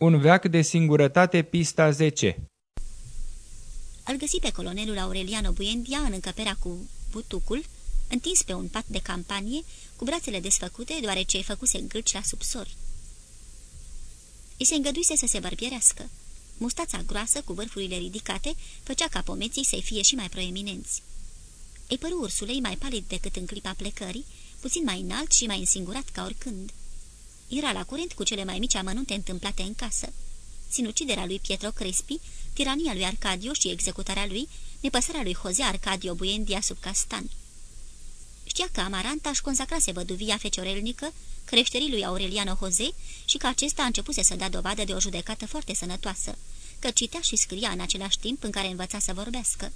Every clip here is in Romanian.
Un veac de singurătate, pista 10 Îl găsi pe colonelul Aureliano Buendia în încăperea cu butucul, întins pe un pat de campanie, cu brațele desfăcute, deoarece făcuse gâlci la subsori. I se îngăduise să se bărbierească. Mustața groasă, cu vârfurile ridicate, făcea ca pomeții să-i fie și mai proeminenți. Îi păru ursulei mai palid decât în clipa plecării, puțin mai înalt și mai însingurat ca oricând. Era la curent cu cele mai mici amănunte întâmplate în casă. Sinuciderea lui Pietro Crespi, tirania lui Arcadio și executarea lui, nepăsarea lui Jose Arcadio Buendia sub castan. Știa că Amaranta își consacrase văduvia feciorelnică creșterii lui Aureliano Jose și că acesta a început să dea dovadă de o judecată foarte sănătoasă, că citea și scria în același timp în care învăța să vorbească.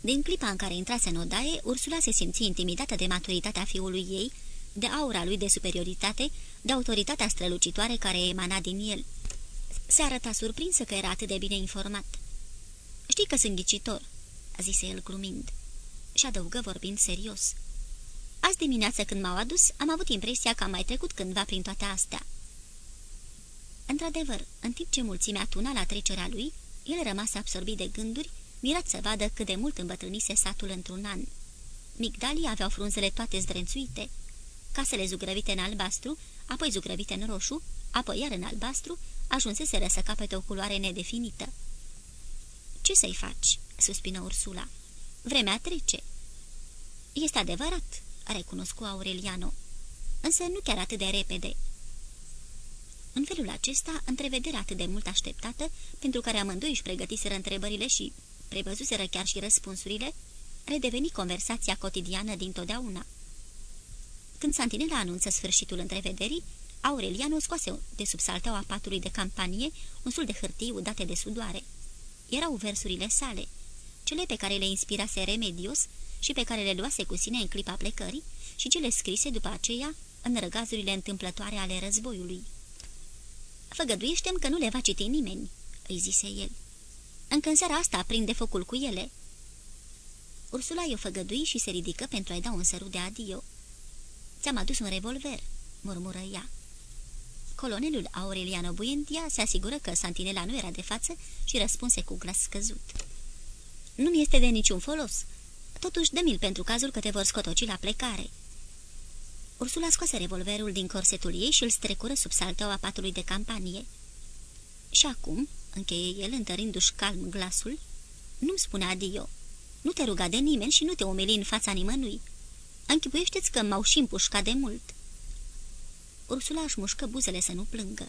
Din clipa în care intrase în odaie, Ursula se simți intimidată de maturitatea fiului ei, de aura lui de superioritate, de autoritatea strălucitoare care emana din el. Se arăta surprinsă că era atât de bine informat. Știi că sunt ghicitor," zise el glumind. Și adăugă vorbind serios. Azi dimineață când m-au adus, am avut impresia că am mai trecut cândva prin toate astea. Într-adevăr, în timp ce mulțimea tuna la trecerea lui, el rămase absorbit de gânduri, mirat să vadă cât de mult îmbătrânise satul într-un an. Migdalii aveau frunzele toate zdrențuite, casele zugrăvite în albastru, apoi zugrăvite în roșu, apoi iar în albastru, ajunseseră să capete o culoare nedefinită. Ce să-i faci?" suspină Ursula. Vremea trece." Este adevărat," recunoscu Aureliano, însă nu chiar atât de repede." În felul acesta, întrevederea atât de mult așteptată, pentru care amândoi își pregătiseră întrebările și prevăzuseră chiar și răspunsurile, redeveni conversația cotidiană dintotdeauna. Când Santinela anunță sfârșitul întrevederii, Aureliano scoase de sub salteaua patului de campanie un sul de hârtii udate de sudoare. Erau versurile sale, cele pe care le inspirase Remedios și pe care le luase cu sine în clipa plecării și cele scrise după aceea în răgazurile întâmplătoare ale războiului. Făgăduiește-mi că nu le va citi nimeni," îi zise el. Încă în seara asta prinde focul cu ele." Ursula i-o făgădui și se ridică pentru a-i da un sărut de adio. Ți-am adus un revolver," murmură ea. Colonelul Aureliano Buendia se asigură că Santinela nu era de față și răspunse cu glas scăzut. Nu mi este de niciun folos. Totuși, dă-mi-l pentru cazul că te vor scotoci la plecare." Ursula scoase revolverul din corsetul ei și îl strecură sub salteaua patului de campanie. Și acum, încheie el, întărindu-și calm glasul, nu-mi spune adio. Nu te ruga de nimeni și nu te umili în fața nimănui. Închipuiește-ți că m-au și împușcat de mult." Ursula își mușcă buzele să nu plângă.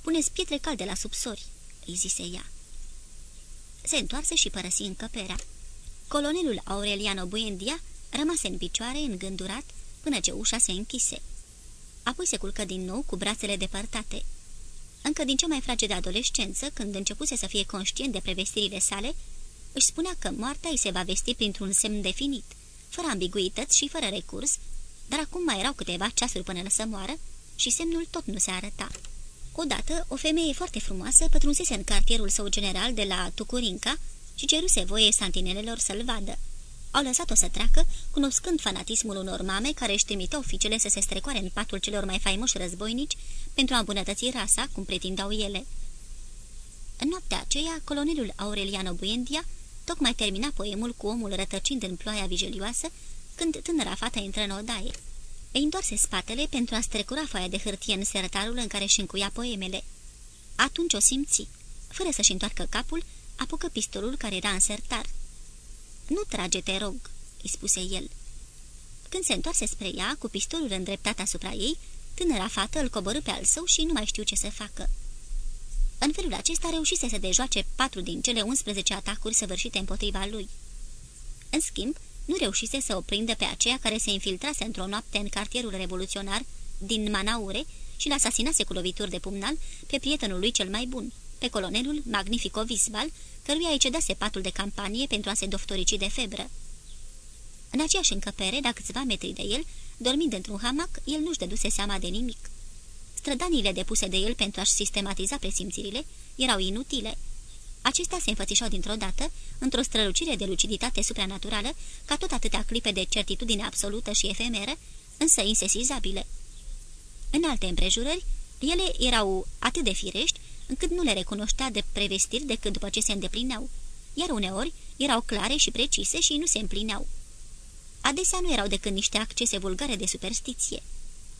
Puneți pietre calde la subsori," îi zise ea. Se întoarse și părăsi încăperea. Colonelul Aureliano Buendia rămase în picioare, îngândurat, până ce ușa se închise. Apoi se culcă din nou cu brațele depărtate. Încă din cea mai fragedă adolescență, când începuse să fie conștient de prevestirile sale, își spunea că moartea îi se va vesti printr-un semn definit, fără ambiguități și fără recurs, dar acum mai erau câteva ceasuri până să moară și semnul tot nu se arăta. Odată, o femeie foarte frumoasă pătrunsese în cartierul său general de la Tucurinca și ceruse voie santinelelor să-l vadă. Au lăsat-o să treacă, cunoscând fanatismul unor mame care își trimiteau fiicele să se strecoare în patul celor mai faimoși războinici pentru a îmbunătăți rasa, cum pretindeau ele. În noaptea aceea, colonelul Aureliano Buendia tocmai termina poemul cu omul rătăcind în ploaia vigilioasă, când tânăra fata intră în odaie. Îi întoarse spatele pentru a strecura foaia de hârtie în sertarul în care își încuia poemele. Atunci o simți. Fără să-și întoarcă capul, apucă pistolul care era în sertar. Nu trage, te rog," îi spuse el. Când se întoarse spre ea, cu pistolul îndreptat asupra ei, tânăra fată îl coborâ pe al său și nu mai știu ce să facă. În felul acesta reușise să dejoace patru din cele 11 atacuri săvârșite împotriva lui. În schimb, nu reușise să o prindă pe aceea care se infiltrase într-o noapte în cartierul revoluționar din Manaure și l-asasinase cu lovituri de pumnal pe prietenul lui cel mai bun, pe colonelul Magnifico Visbal, căruia îi cedase patul de campanie pentru a se doftorici de febră. În aceeași încăpere, la câțiva metri de el, dormind într-un hamac, el nu-și dăduse seama de nimic. Strădanile depuse de el pentru a-și sistematiza presimțirile erau inutile. Acestea se înfățișau dintr-o dată, într-o strălucire de luciditate supranaturală, ca tot atâtea clipe de certitudine absolută și efemeră, însă insesizabile. În alte împrejurări, Ele erau atât de firești, încât nu le recunoștea de prevestiri decât după ce se îndeplineau, iar uneori erau clare și precise și nu se împlineau. Adesea nu erau decât niște accese vulgare de superstiție.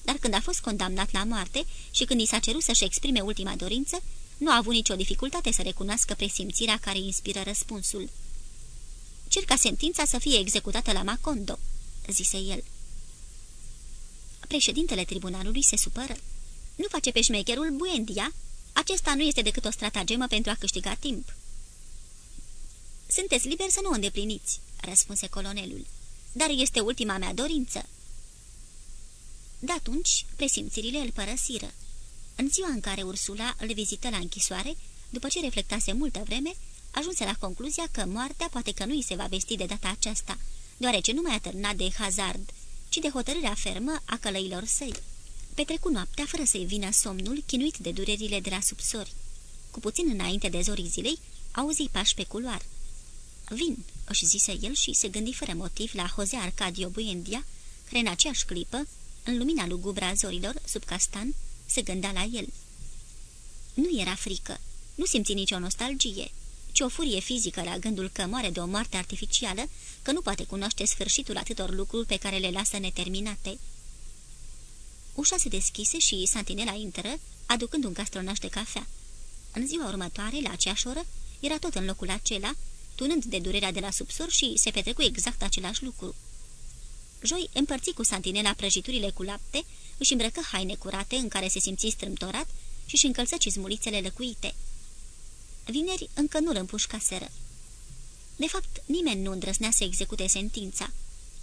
Dar când a fost condamnat la moarte și când i s-a cerut să-și exprime ultima dorință, nu a avut nicio dificultate să recunoască presimțirea care inspiră răspunsul. Cer ca sentința să fie executată la Macondo," zise el. Președintele tribunalului se supără. Nu face pe șmecherul Buendia? Acesta nu este decât o stratagemă pentru a câștiga timp." Sunteți liberi să nu o îndepliniți," răspunse colonelul. Dar este ultima mea dorință." De atunci, presimțirile îl părăsiră. În ziua în care Ursula îl vizită la închisoare, după ce reflectase multă vreme, ajunse la concluzia că moartea poate că nu îi se va vesti de data aceasta, deoarece nu mai a târnat de hazard, ci de hotărârea fermă a călăilor săi. Petrecu noaptea fără să-i vină somnul, chinuit de durerile de la subsori. Cu puțin înainte de zorii zilei, auzi pași pe culoar. Vin, își zise el și se gândi fără motiv la Jose Arcadio Buendia, care în aceeași clipă, în lumina lugubra zorilor, sub castan, se gândea la el. Nu era frică, nu simți nicio nostalgie, ci o furie fizică la gândul că moare de o moarte artificială, că nu poate cunoaște sfârșitul atâtor lucruri pe care le lasă neterminate. Ușa se deschise și Santinela intră, aducând un castronaș de cafea. În ziua următoare, la aceeași oră, era tot în locul acela, tunând de durerea de la subsor și se petrecu exact același lucru. Joi împărți cu Santinela prăjiturile cu lapte, își îmbrăcă haine curate în care se simți strâmtorat și își încălță cizmulițele lăcuite. Vineri încă nu împușcaseră. De fapt, nimeni nu îndrăznea să execute sentința.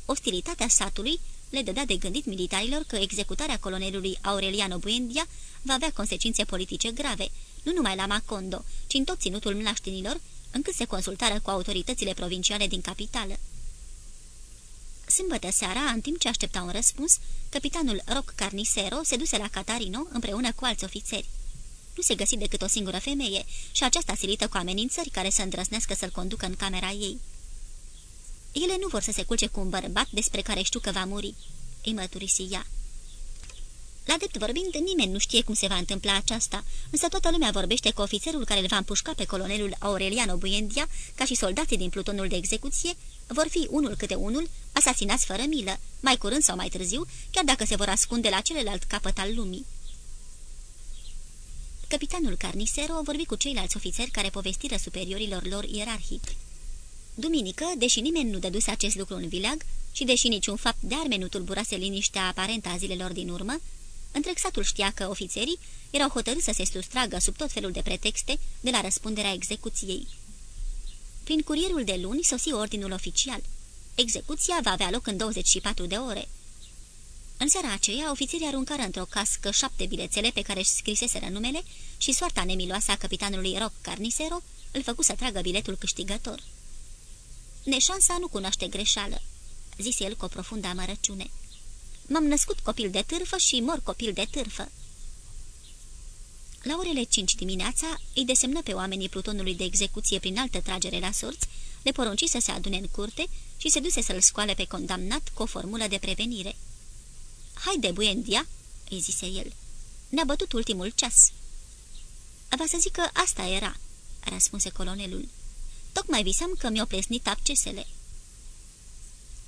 Ostilitatea satului le dădea de gândit militarilor că executarea colonelului Aureliano Buendia va avea consecințe politice grave, nu numai la Macondo, ci în tot ținutul mlaștinilor, încât se consultară cu autoritățile provinciale din capitală. Sâmbătă seara, în timp ce aștepta un răspuns, capitanul Roc Carnicero se duse la Catarino împreună cu alți ofițeri. Nu se găsi decât o singură femeie și aceasta silită cu amenințări care să îndrăznească să-l conducă în camera ei. Ele nu vor să se culce cu un bărbat despre care știu că va muri," îi mărturisi ea. La drept vorbind, nimeni nu știe cum se va întâmpla aceasta, însă toată lumea vorbește că ofițerul care îl va împușca pe colonelul Aureliano Buendia, ca și soldații din plutonul de execuție, vor fi unul câte unul, asasinați fără milă, mai curând sau mai târziu, chiar dacă se vor ascunde la celălalt capăt al lumii. Capitanul Carnicero vorbi cu ceilalți ofițeri care povestiră superiorilor lor ierarhici. Duminică, deși nimeni nu dăduse acest lucru în vileag și deși niciun fapt de arme nu tulburase liniștea aparentă a zilelor din urmă, întreg satul știa că ofițerii erau hotărâți să se sustragă sub tot felul de pretexte de la răspunderea execuției. Prin curierul de luni sosi ordinul oficial. Execuția va avea loc în 24 de ore. În seara aceea, ofițerii aruncară într-o cască șapte bilețele pe care își scriseseră numele și soarta nemiloasă a capitanului Roc Carnicero îl făcu să tragă biletul câștigător. Neșansa nu cunoaște greșeală, zise el cu o profundă amărăciune. M-am născut copil de târfă și mor copil de târfă. La orele cinci dimineața îi desemnă pe oamenii plutonului de execuție prin altă tragere la sorți, le porunci să se adune în curte și se duse să-l scoale pe condamnat cu o formulă de prevenire. Haide, Buendia!" îi zise el. Ne-a bătut ultimul ceas." Va să zic că asta era," răspunse colonelul. Tocmai visam că mi-o plesnit accesele."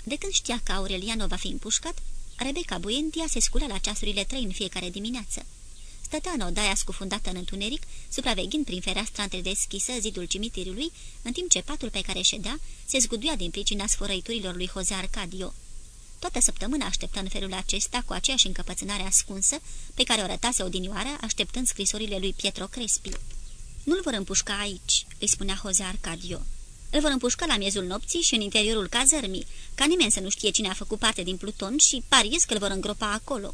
De când știa că Aureliano va fi împușcat, Rebecca Buendia se scula la ceasurile trei în fiecare dimineață. Stătea în odaia scufundată în întuneric, supraveghind prin fereastra întredeschisă zidul cimitirului, în timp ce patul pe care ședea se zguduia din pricina sfărăiturilor lui Jose Arcadio. Toată săptămâna așteptă în felul acesta cu aceeași încăpățânare ascunsă pe care o rătase odinioară așteptând scrisorile lui Pietro Crespi. Nu-l vor împușca aici," îi spunea Jose Arcadio. Îl vor împușca la miezul nopții și în interiorul cazărmii, ca nimeni să nu știe cine a făcut parte din Pluton și pariez că îl vor îngropa acolo."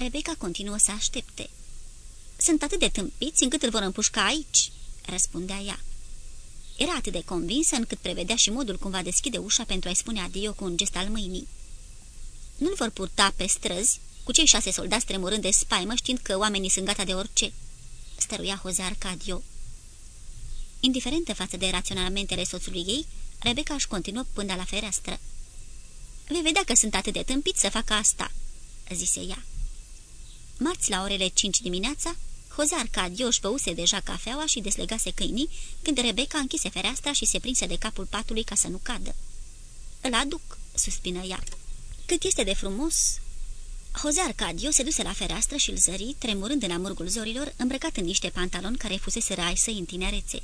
Rebecca continuă să aștepte. Sunt atât de tâmpiți încât îl vor împușca aici," răspundea ea. Era atât de convinsă încât prevedea și modul cum va deschide ușa pentru a-i spune adio cu un gest al mâinii. Nu-l vor purta pe străzi, cu cei șase soldați tremurând de spaimă, știind că oamenii sunt gata de orice," stăruia Jose Arcadio. Indiferentă față de raționamentele soțului ei, Rebecca își continuă până la fereastră. Vei vedea că sunt atât de tâmpit să facă asta," zise ea. Marți la orele 5 dimineața, Jose Arcadio își băuse deja cafeaua și deslegase câinii, când Rebecca închise fereastra și se prinse de capul patului ca să nu cadă. Îl aduc," suspină ea. Cât este de frumos!" Jose Arcadio se duse la fereastră și îl zări, tremurând în amurgul zorilor, îmbrăcat în niște pantaloni care fusese ai săi în tinerețe.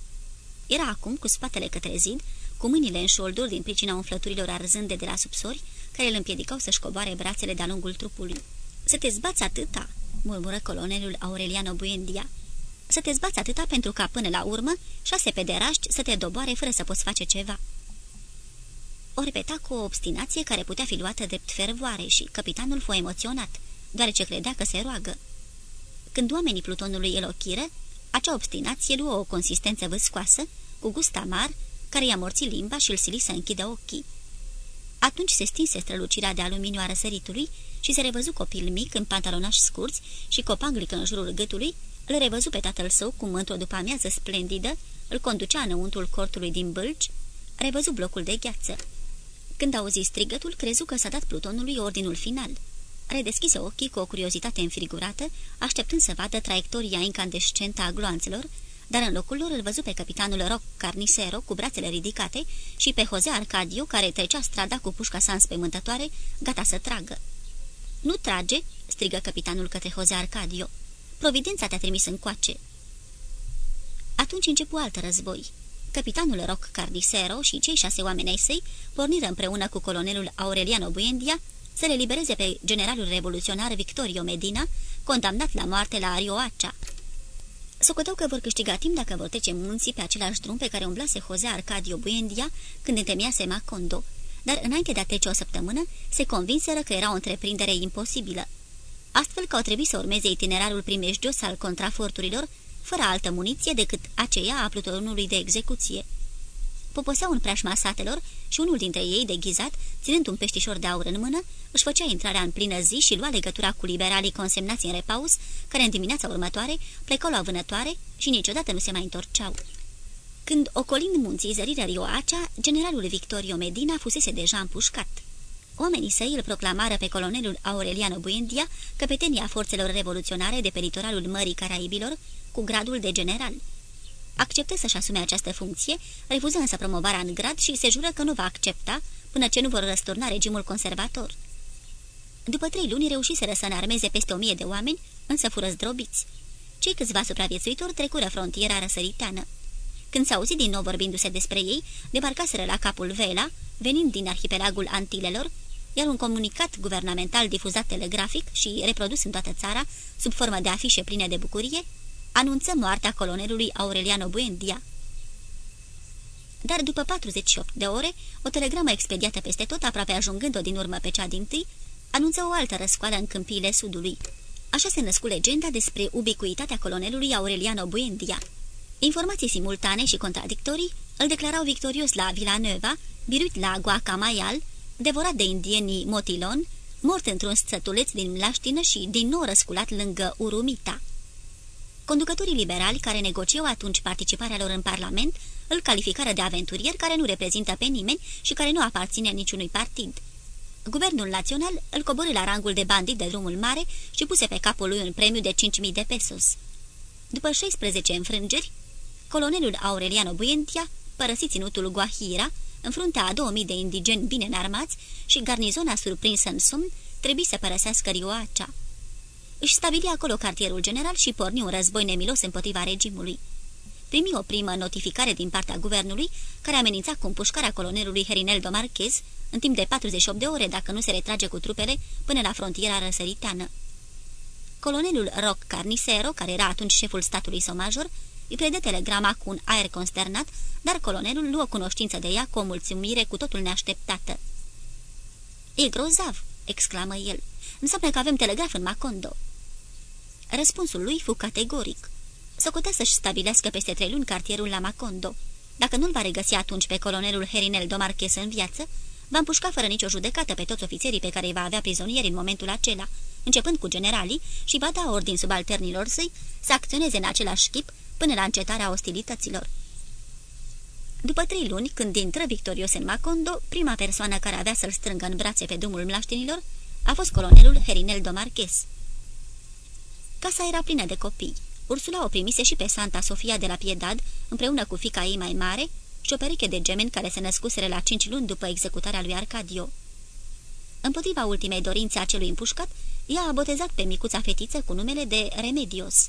Era acum cu spatele către zid, cu mâinile în șolduri din pricina umflăturilor arzânde de la subsori, care îl împiedicau să-și coboare brațele de-a lungul trupului. Să te zbați atâta!" Murmură colonelul Aureliano Buendia. Să te zbați atâta pentru ca, până la urmă, șase pederaști să te doboare fără să poți face ceva." O repeta cu o obstinație care putea fi luată drept fervoare și capitanul fu emoționat, deoarece credea că se roagă. Când oamenii plutonului îl ochiră, acea obstinație luă o consistență vâscoasă, cu gust amar, care i-a morțit limba și îl sili să închidă ochii. Atunci se stinse strălucirea de aluminiu a răsăritului și se revăzu copil mic în pantalonași scurți și copanglică în jurul gâtului, îl revăzu pe tatăl său cum într-o după amiază splendidă îl conducea înăuntul cortului din bălci, revăzu blocul de gheață. Când auzi strigătul, crezu că s-a dat plutonului ordinul final. Redeschise ochii cu o curiozitate înfrigurată, așteptând să vadă traiectoria incandescentă a gloanțelor, dar în locul lor îl văzu pe capitanul Roc Carnicero cu brațele ridicate și pe Jose Arcadio, care trecea strada cu pușca sa înspăimântătoare, gata să tragă. Nu trage!" strigă capitanul către Jose Arcadio. Providența te-a trimis încoace." Atunci începu alt război. Capitanul Roc Carnicero și cei șase oameni ai săi porniră împreună cu colonelul Aureliano Buendia să le libereze pe generalul revoluționar Victorio Medina, condamnat la moarte la Arioacea. Socoteau că vor câștiga timp dacă vor trece munții pe același drum pe care umblase Jose Arcadio Buendia când întemeiase Macondo, dar înainte de a trece o săptămână, se convinseră că era o întreprindere imposibilă. Astfel că au trebuit să urmeze itinerarul primejdios al contraforturilor, fără altă muniție decât aceea a plutonului de execuție. Poposeau în preajma satelor și unul dintre ei, deghizat, ținând un peștișor de aur în mână, își făcea intrarea în plină zi și lua legătura cu liberalii consemnați în repaus, care în dimineața următoare plecau la vânătoare și niciodată nu se mai întorceau. Când, ocolind munții zărirea Rioacea, generalul Victorio Medina fusese deja împușcat. Oamenii săi îl proclamară pe colonelul Aureliano Buendia, căpetenia forțelor revoluționare de pe litoralul Mării Caraibilor, cu gradul de general. Acceptă să-și asume această funcție, refuză însă promovarea în grad și se jură că nu va accepta până ce nu vor răsturna regimul conservator. După trei luni reușiseră să înarmeze peste o mie de oameni, însă fură zdrobiți. Cei câțiva supraviețuitori trecură frontiera răsăriteană. Când s-a auzit din nou vorbindu-se despre ei, debarcaseră la capul Vela, venind din arhipelagul Antilelor, iar un comunicat guvernamental difuzat telegrafic și reprodus în toată țara, sub formă de afișe pline de bucurie, anunță moartea colonelului Aureliano Buendia. Dar după 48 de ore, o telegramă expediată peste tot, aproape ajungând-o din urmă pe cea din tâi, anunță o altă răscoală în câmpiile sudului. Așa se născu legenda despre ubicuitatea colonelului Aureliano Buendia. Informații simultane și contradictorii îl declarau victorios la Villanueva, biruit la Guacamayal, devorat de indienii Motilon, mort într-un stătuleț din Mlaștină și din nou răsculat lângă Urumita. Conducătorii liberali care negociau atunci participarea lor în Parlament îl calificară de aventurier care nu reprezintă pe nimeni și care nu aparține niciunui partid. Guvernul național îl coborâ la rangul de bandit de drumul mare și puse pe capul lui un premiu de 5.000 de pesos. După 16 înfrângeri, colonelul Aureliano Buentia părăsi ținutul Guahira, în fruntea a 2000 de indigeni bine înarmați și garnizona surprinsă în somn trebuie să părăsească Rioacea. Își stabili acolo cartierul general și porni un război nemilos împotriva regimului. Primi o primă notificare din partea guvernului, care amenința cu împușcarea colonelului Herineldo Marquez în timp de 48 de ore dacă nu se retrage cu trupele până la frontiera răsăriteană. Colonelul Roc Carnicero, care era atunci șeful statului său major, îi predă telegrama cu un aer consternat, dar colonelul luă cunoștință de ea cu o mulțumire cu totul neașteptată. E grozav!" exclamă el. Înseamnă că avem telegraf în Macondo." Răspunsul lui fu categoric. Socotea să-și stabilească peste trei luni cartierul la Macondo. Dacă nu-l va regăsi atunci pe colonelul Herinel Domarches în viață, va împușca fără nicio judecată pe toți ofițerii pe care îi va avea prizonieri în momentul acela, începând cu generalii, și va da ordin subalternilor săi să acționeze în același chip până la încetarea ostilităților. După trei luni, când intră victorios în Macondo, prima persoană care avea să-l strângă în brațe pe drumul mlaștinilor a fost colonelul Herinel Domarches. Casa era plină de copii. Ursula o primise și pe Santa Sofia de la Piedad, împreună cu fica ei mai mare, și o pereche de gemeni care se născuseră la cinci luni după executarea lui Arcadio. Împotriva ultimei dorințe a celui împușcat, ea a botezat pe micuța fetiță cu numele de Remedios.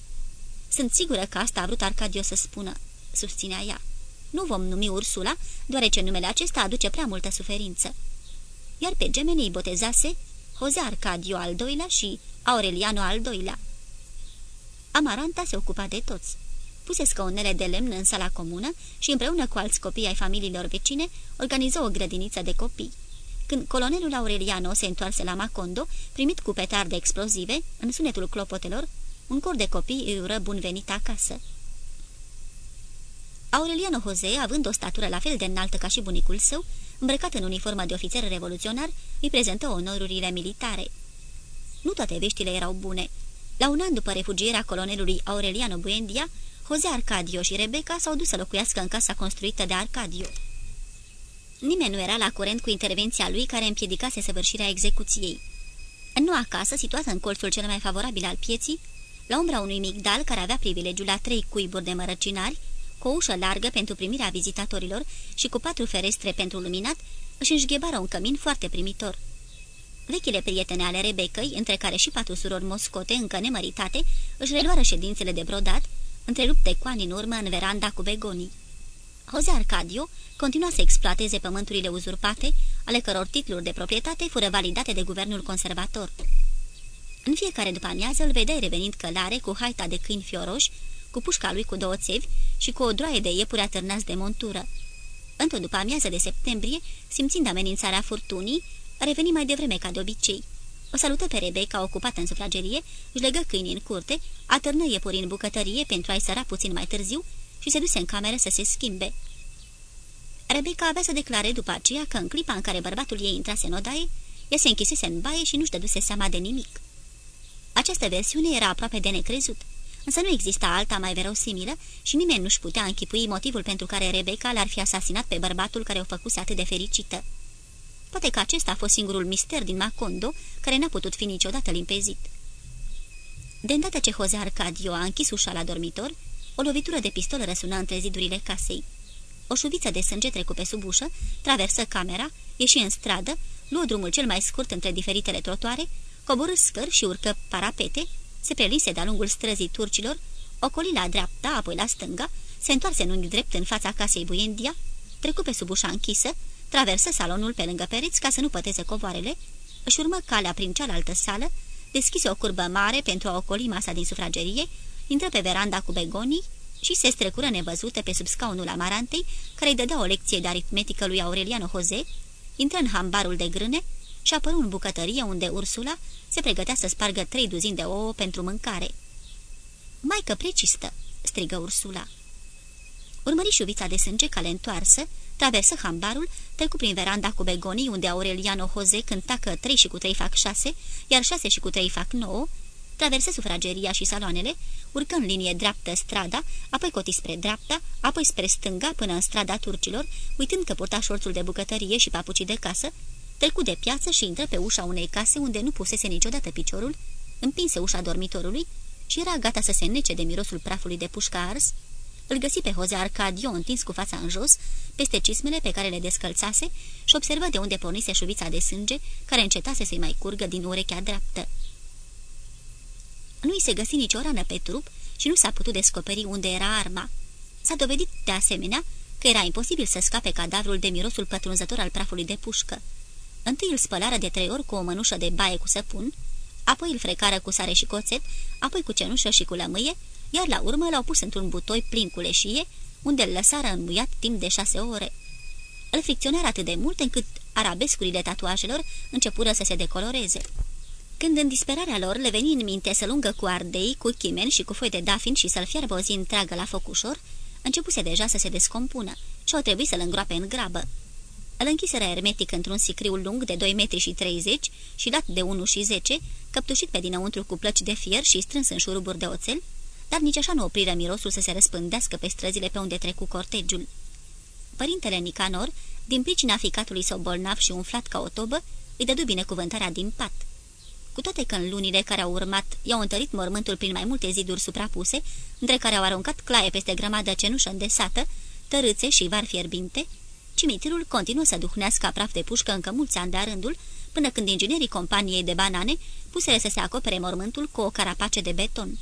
Sunt sigură că asta a vrut Arcadio să spună, susținea ea. Nu vom numi Ursula, deoarece numele acesta aduce prea multă suferință. Iar pe gemeni îi botezase Jose Arcadio al doilea și Aureliano al doilea. Amaranta se ocupa de toți. Puse scaunele de lemn în sala comună și împreună cu alți copii ai familiilor vecine organiză o grădiniță de copii. Când colonelul Aureliano se întoarse la Macondo, primit cu petarde explozive, în sunetul clopotelor, un cor de copii îi ură bun venit acasă. Aureliano Jose, având o statură la fel de înaltă ca și bunicul său, îmbrăcat în uniformă de ofițer revoluționar, îi prezentă onorurile militare. Nu toate veștile erau bune. La un an după refugierea colonelului Aureliano Buendia, Jose Arcadio și Rebecca s-au dus să locuiască în casa construită de Arcadio. Nimeni nu era la curent cu intervenția lui care împiedicase săvârșirea execuției. În noua casă, situată în colțul cel mai favorabil al pieții, la umbra unui migdal care avea privilegiul la trei cuiburi de mărăcinari, cu o ușă largă pentru primirea vizitatorilor și cu patru ferestre pentru luminat, își înșghebară un cămin foarte primitor. Vechile prietene ale Rebecăi, între care și patru surori moscote încă nemăritate, își reluară ședințele de brodat, întrerupte cu ani în urmă în veranda cu begonii. Jose Arcadio continua să exploateze pământurile uzurpate, ale căror titluri de proprietate fură validate de guvernul conservator. În fiecare după amiază îl vedeai revenind călare cu haita de câini fioroși, cu pușca lui cu două țevi și cu o droaie de iepuri atârnați de montură. Într-o după amiază de septembrie, simțind amenințarea furtunii, reveni mai devreme ca de obicei. O salută pe Rebecca, ocupată în sufragerie, își legă câinii în curte, atârnă iepuri în bucătărie pentru a-i săra puțin mai târziu și se duse în cameră să se schimbe. Rebecca avea să declare după aceea că în clipa în care bărbatul ei intrase în odaie, ea se închisese în baie și nu-și dăduse seama de nimic. Această versiune era aproape de necrezut, însă nu exista alta mai verosimilă și nimeni nu-și putea închipui motivul pentru care Rebecca l-ar fi asasinat pe bărbatul care o făcuse atât de fericită. Poate că acesta a fost singurul mister din Macondo care n-a putut fi niciodată limpezit. De îndată ce Jose Arcadio a închis ușa la dormitor, o lovitură de pistol răsună între zidurile casei. O șuviță de sânge trecu pe sub ușă, traversă camera, ieși în stradă, luă drumul cel mai scurt între diferitele trotoare, coborâ scări și urcă parapete, se prelise de-a lungul străzii turcilor, ocoli la dreapta, apoi la stânga, se întoarse în unghi drept în fața casei Buendia, trecu pe sub ușa închisă, traversă salonul pe lângă pereți ca să nu păteze covoarele, își urmă calea prin cealaltă sală, deschise o curbă mare pentru a ocoli masa din sufragerie, intră pe veranda cu begonii și se strecură nevăzută pe sub scaunul amarantei, care îi dădea o lecție de aritmetică lui Aureliano Jose, intră în hambarul de grâne și apăru în bucătărie unde Ursula se pregătea să spargă trei duzini de ouă pentru mâncare. Maică precistă!" strigă Ursula. Urmări șuvița de sânge cale întoarsă, traversă hambarul, trecu prin veranda cu begonii, unde Aureliano Jose cânta că trei și cu trei fac șase, iar șase și cu trei fac nouă, traversă sufrageria și saloanele, urcă în linie dreaptă strada, apoi coti spre dreapta, apoi spre stânga până în strada turcilor, uitând că purta șorțul de bucătărie și papucii de casă, trecu de piață și intră pe ușa unei case unde nu pusese niciodată piciorul, împinse ușa dormitorului și era gata să se nece de mirosul prafului de pușca ars, îl găsi pe Jose Arcadio întins cu fața în jos, peste cismele pe care le descălțase și observă de unde pornise șuvița de sânge, care încetase să-i mai curgă din urechea dreaptă. Nu-i se găsi nicio rană pe trup și nu s-a putut descoperi unde era arma. S-a dovedit, de asemenea, că era imposibil să scape cadavrul de mirosul pătrunzător al prafului de pușcă. Întâi îl spălară de trei ori cu o mănușă de baie cu săpun, apoi îl frecară cu sare și coțet, apoi cu cenușă și cu lămâie, iar la urmă l-au pus într-un butoi plin cu leșie, unde îl lăsară înmuiat timp de șase ore. Îl fricționară atât de mult încât arabescurile tatuajelor începură să se decoloreze. Când în disperarea lor le veni în minte să lungă cu ardei, cu chimen și cu foi de dafin și să-l fiarbă o zi întreagă la foc ușor, începuse deja să se descompună și au trebuit să-l îngroape în grabă. Îl închiseră ermetic într-un sicriu lung de 2 metri și 30 și lat de 1 și 10, căptușit pe dinăuntru cu plăci de fier și strâns în șuruburi de oțel, dar nici așa nu opriră mirosul să se răspândească pe străzile pe unde trecu cortegiul. Părintele Nicanor, din pricina ficatului său bolnav și umflat ca o tobă, îi dădu binecuvântarea din pat. cu toate că în lunile care au urmat i-au întărit mormântul prin mai multe ziduri suprapuse, între care au aruncat claie peste grămadă cenușă îndesată, tărâțe și var fierbinte, cimitirul continuă să duhnească praf de pușcă încă mulți ani de rândul, până când inginerii companiei de banane pusere să se acopere mormântul cu o carapace de beton.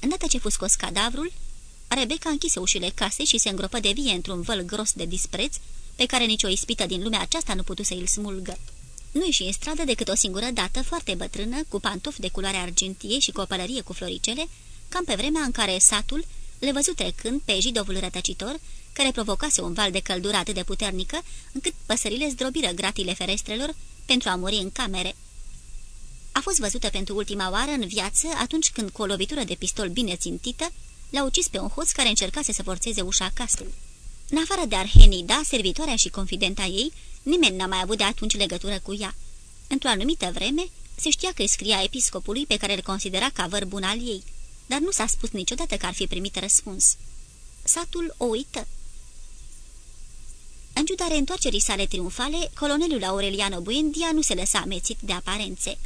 Îndată ce fu scos cadavrul, Rebecca închise ușile casei și se îngropă de vie într-un văl gros de dispreț, pe care nicio ispită din lumea aceasta nu putu să îl smulgă. Nu ieși în stradă decât o singură dată, foarte bătrână, cu pantofi de culoare argintie și cu o pălărie cu floricele, cam pe vremea în care satul le văzut trecând pe jidovul rătăcitor, care provocase un val de căldură atât de puternică, încât păsările zdrobiră gratile ferestrelor pentru a muri în camere. A fost văzută pentru ultima oară în viață atunci când, cu o lovitură de pistol bine țintită, l-a ucis pe un hoț care încercase să forțeze ușa casei. În afară de Arhenida, servitoarea și confidenta ei, nimeni n-a mai avut de atunci legătură cu ea. Într-o anumită vreme, se știa că îi scria episcopului pe care îl considera ca văr bun al ei, dar nu s-a spus niciodată că ar fi primit răspuns. Satul o uită. În ciuda reîntoarcerii sale triumfale, colonelul Aureliano Buendia nu se lăsa amețit de aparențe.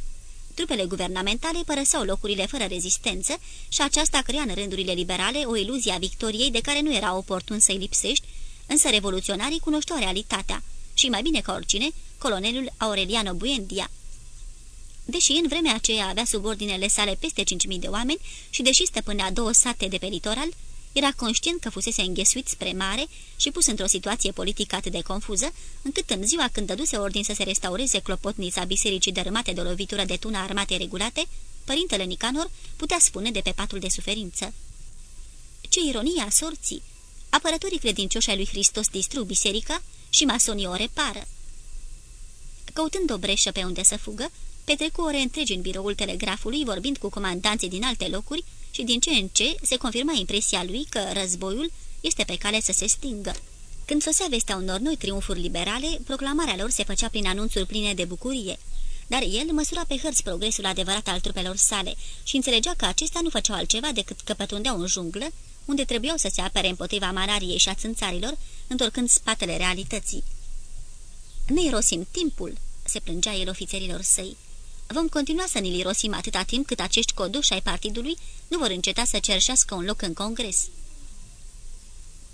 Trupele guvernamentale părăseau locurile fără rezistență și aceasta crea în rândurile liberale o iluzie a victoriei de care nu era oportun să-i lipsești, însă revoluționarii cunoșteau realitatea și, mai bine ca oricine, colonelul Aureliano Buendia. Deși în vremea aceea avea sub ordinele sale peste 5.000 de oameni și deși stăpânea două sate de pe litoral, era conștient că fusese înghesuit spre mare și pus într-o situație politică atât de confuză, încât în ziua când dăduse ordin să se restaureze clopotnița bisericii dărâmate de o lovitură de tună armate regulate, părintele Nicanor putea spune de pe patul de suferință. Ce ironie a sorții! Apărătorii credincioși ai lui Hristos distrug biserica și masonii o repară. Căutând o breșă pe unde să fugă, petrecu ore întregi în biroul telegrafului, vorbind cu comandanții din alte locuri, și din ce în ce se confirma impresia lui că războiul este pe cale să se stingă. Când sosea vestea unor noi triumfuri liberale, proclamarea lor se făcea prin anunțuri pline de bucurie. Dar el măsura pe hărți progresul adevărat al trupelor sale și înțelegea că acestea nu făceau altceva decât că pătrundeau în junglă, unde trebuiau să se apere împotriva malariei și a țânțarilor, întorcând spatele realității. Ne irosim timpul," se plângea el ofițerilor săi. Vom continua să ne-l irosim atâta timp cât acești coduși ai partidului nu vor înceta să cerșească un loc în congres.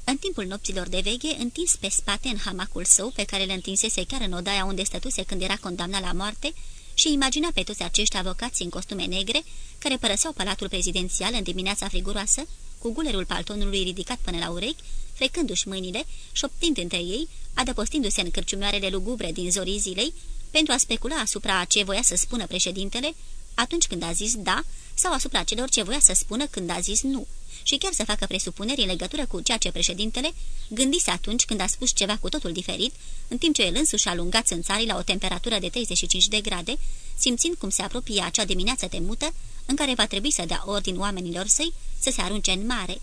În timpul nopților de veche, întins pe spate în hamacul său, pe care le întinsese chiar în odaia unde stătuse când era condamnat la moarte, și imagina pe toți acești avocați în costume negre, care părăseau palatul prezidențial în dimineața friguroasă, cu gulerul paltonului ridicat până la urechi, frecându-și mâinile, șoptind între ei, adăpostindu-se în cârciumioarele lugubre din zorii zilei, pentru a specula asupra ce voia să spună președintele atunci când a zis da sau asupra celor ce voia să spună când a zis nu și chiar să facă presupuneri în legătură cu ceea ce președintele gândise atunci când a spus ceva cu totul diferit, în timp ce el însuși a lungat țânțarii la o temperatură de 35 de grade, simțind cum se apropie acea dimineață temută în care va trebui să dea ordin oamenilor săi să se arunce în mare.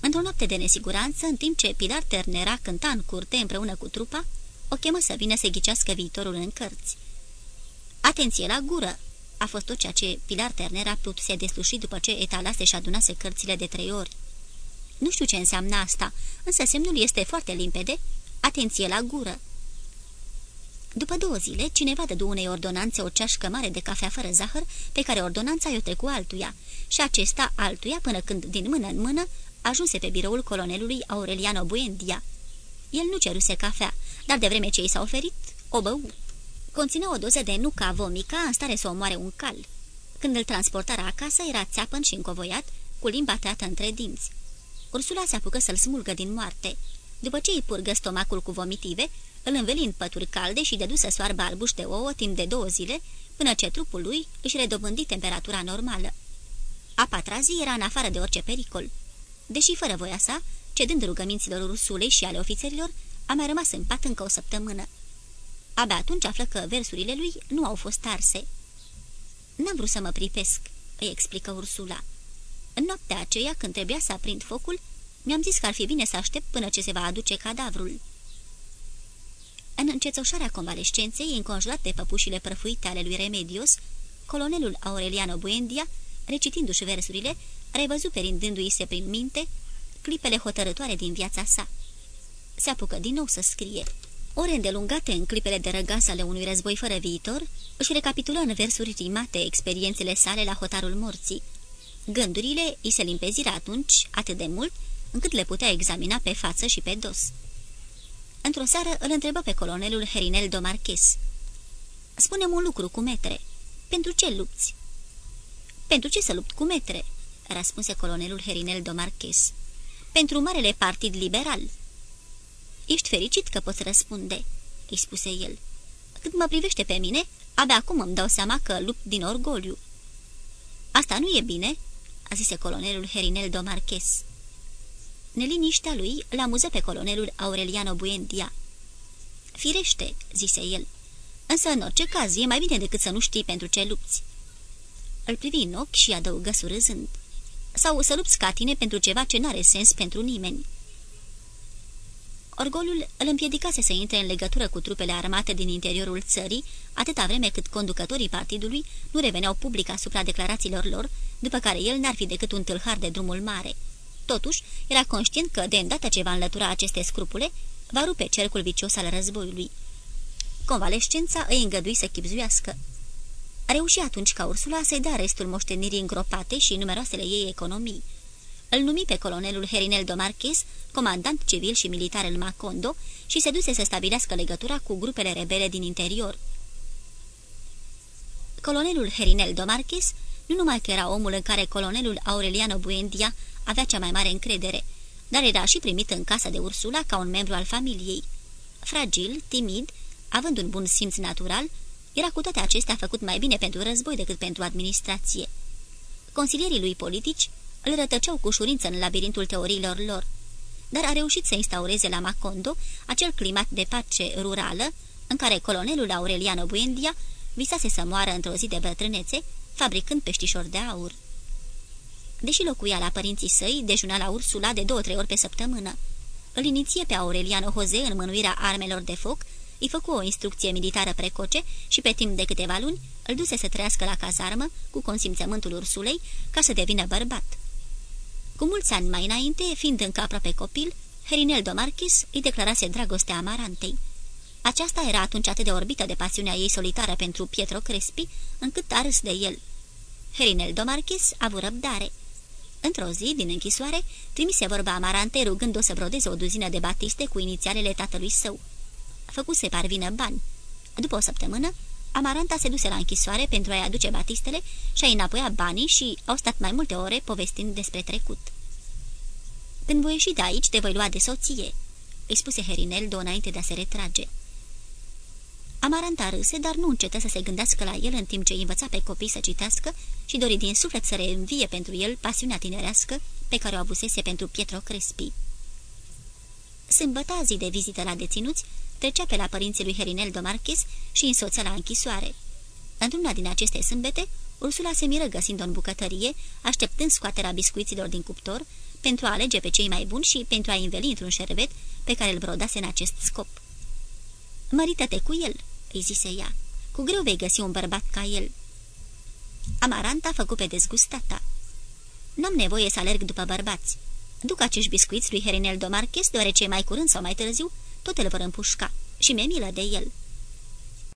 Într-o noapte de nesiguranță, în timp ce Pilar Ternera cânta în curte împreună cu trupa, o chemă să vină să ghicească viitorul în cărți. Atenție la gură! A fost tot ceea ce Pilar Turner a putut se desluși după ce etalase și adunase cărțile de trei ori. Nu știu ce înseamnă asta, însă semnul este foarte limpede. Atenție la gură! După două zile, cineva dădu unei ordonanțe o ceașcă mare de cafea fără zahăr, pe care ordonanța i-o trecu altuia, și acesta altuia până când, din mână în mână, ajunse pe biroul colonelului Aureliano Buendia. El nu ceruse cafea, dar de vreme ce i s-a oferit, o bău. Conținea o doză de nuca vomica în stare să omoare un cal. Când îl transportară acasă, era țeapăn și încovoiat, cu limba tăiată între dinți. Ursula se apucă să-l smulgă din moarte. După ce îi purgă stomacul cu vomitive, îl înveli în pături calde și dădu să soarbă albuși de ouă timp de două zile, până ce trupul lui își redobândi temperatura normală. A patra zi era în afară de orice pericol. Deși fără voia sa, cedând rugăminților Ursulei și ale ofițerilor, a mai rămas în pat încă o săptămână. Abia atunci află că versurile lui nu au fost arse. N-am vrut să mă pripesc," îi explică Ursula. În noaptea aceea, când trebuia să aprind focul, mi-am zis că ar fi bine să aștept până ce se va aduce cadavrul. În încețoșarea convalescenței, înconjurat de păpușile prăfuite ale lui Remedios, colonelul Aureliano Buendia, recitindu-și versurile, revăzu perindându-i se prin minte clipele hotărătoare din viața sa. Se apucă din nou să scrie. Ore îndelungate în clipele de răgas ale unui război fără viitor, își recapitulă în versuri rimate experiențele sale la hotarul morții. Gândurile îi se limpeziră atunci atât de mult, încât le putea examina pe față și pe dos. Într-o seară îl întrebă pe colonelul Herinel Domarches. Spune-mi un lucru cu metre. Pentru ce lupți?" Pentru ce să lupt cu metre?" răspunse colonelul Herinel Domarches. Pentru Marele Partid Liberal." Ești fericit că poți răspunde," îi spuse el. Cât mă privește pe mine, abia acum îmi dau seama că lupt din orgoliu." Asta nu e bine," a zise colonelul Herinel Domarches. Neliniștea lui l-amuză pe colonelul Aureliano Buendia. Firește," zise el, însă în orice caz e mai bine decât să nu știi pentru ce lupți." Îl privi în ochi și adăugă surâzând. Sau să lupți ca tine pentru ceva ce n-are sens pentru nimeni." Orgolul îl împiedicase să intre în legătură cu trupele armate din interiorul țării, atâta vreme cât conducătorii partidului nu reveneau public asupra declarațiilor lor, după care el n-ar fi decât un tâlhar de drumul mare. Totuși, era conștient că, de îndată ce va înlătura aceste scrupule, va rupe cercul vicios al războiului. Convalescența îi îngădui să chipzuiască. A reușit atunci ca Ursula să-i dea restul moștenirii îngropate și numeroasele ei economii. Îl numi pe colonelul Herinel Domarches, comandant civil și militar în Macondo, și se duse să stabilească legătura cu grupele rebele din interior. Colonelul Herinel Domarches nu numai că era omul în care colonelul Aureliano Buendia avea cea mai mare încredere, dar era și primit în casa de Ursula ca un membru al familiei. Fragil, timid, având un bun simț natural, era cu toate acestea făcut mai bine pentru război decât pentru administrație. Consilierii lui politici îl rătăceau cu ușurință în labirintul teoriilor lor, dar a reușit să instaureze la Macondo acel climat de pace rurală în care colonelul Aureliano Buendia visase să moară într-o zi de bătrânețe, fabricând peștișori de aur. Deși locuia la părinții săi, dejuna la Ursula de două-trei ori pe săptămână. Îl iniție pe Aureliano Jose în mânuirea armelor de foc, îi făcu o instrucție militară precoce și pe timp de câteva luni îl duse să trăiască la cazarmă cu consimțământul Ursulei ca să devină bărbat. Cu mulți ani mai înainte, fiind încă aproape copil, Herinel Domarchis îi declarase dragostea Amarantei. Aceasta era atunci atât de orbită de pasiunea ei solitară pentru Pietro Crespi, încât a râs de el. Herinel Domarchis a avut răbdare. Într-o zi, din închisoare, trimise vorba Amarantei rugând-o să brodeze o duzină de batiste cu inițialele tatălui său. Făcuse parvină bani. După o săptămână, Amaranta se duse la închisoare pentru a-i aduce batistele și a înapoia banii și au stat mai multe ore povestind despre trecut. Când voi ieși de aici, te voi lua de soție," îi spuse Herinel înainte de a se retrage. Amaranta râse, dar nu încetă să se gândească la el în timp ce îi învăța pe copii să citească și dori din suflet să reînvie pentru el pasiunea tinerească pe care o avusese pentru Pietro Crespi. Sâmbăta, zi de vizită la deținuți, trecea pe la părinții lui Herinel Domarchis și însoțea la închisoare. Într-una din aceste sâmbete, Ursula se miră găsind-o în bucătărie, așteptând scoaterea biscuiților din cuptor, pentru a alege pe cei mai buni și pentru a înveli într-un șerbet pe care îl brodase în acest scop. Mărită-te cu el," îi zise ea. Cu greu vei găsi un bărbat ca el." Amaranta făcut pe dezgustata. N-am nevoie să alerg după bărbați. Duc acești biscuiți lui Herinel Domarches, deoarece mai curând sau mai târziu tot îl vor împușca și mi-e milă de el."